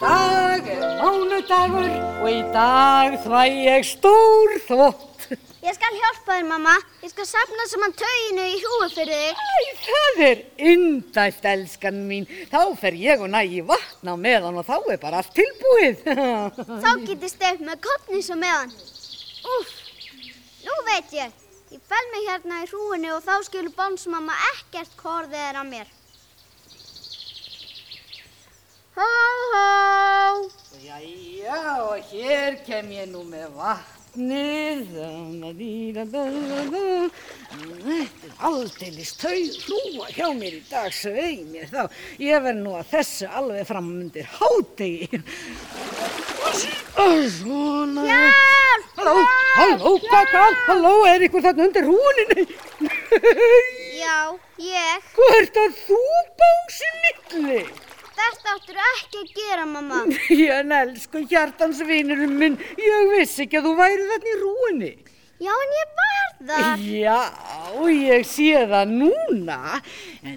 dag er mánudagur og í dag þvæ ég stór þvott. Ég skal hjálpa þér, mamma. Ég skal safna saman tauginu í hrúi fyrir þig. Æ, það er indæst, elskan mín. Þá fer ég og næ í vatn á meðan og þá er bara allt tilbúið. Þá getið stefn með kottnis og meðan. Úf, nú veit ég. Ég fel mig hérna í hrúinu og þá skilur bánsmamma ekkert korðið er að mér. Kem ég nú með vatnið. Þetta er aldeilis tau hrúa hjá mér í dag, svei mér þá. Ég verð nú að þessu alveg fram undir hádegi. Svona. Hjálp! Halló, halló, hvað, hvað, halló, er ykkur þarna undir húninni? Já, ég. Hvert að þú bánsi milli? Þetta áttur ekki að gera, mamma. Ég elsku hjartansvinurinn minn, ég vissi ekki að þú væri þarna í rúinni. Já, en ég var þar. Já, ég sé það núna, en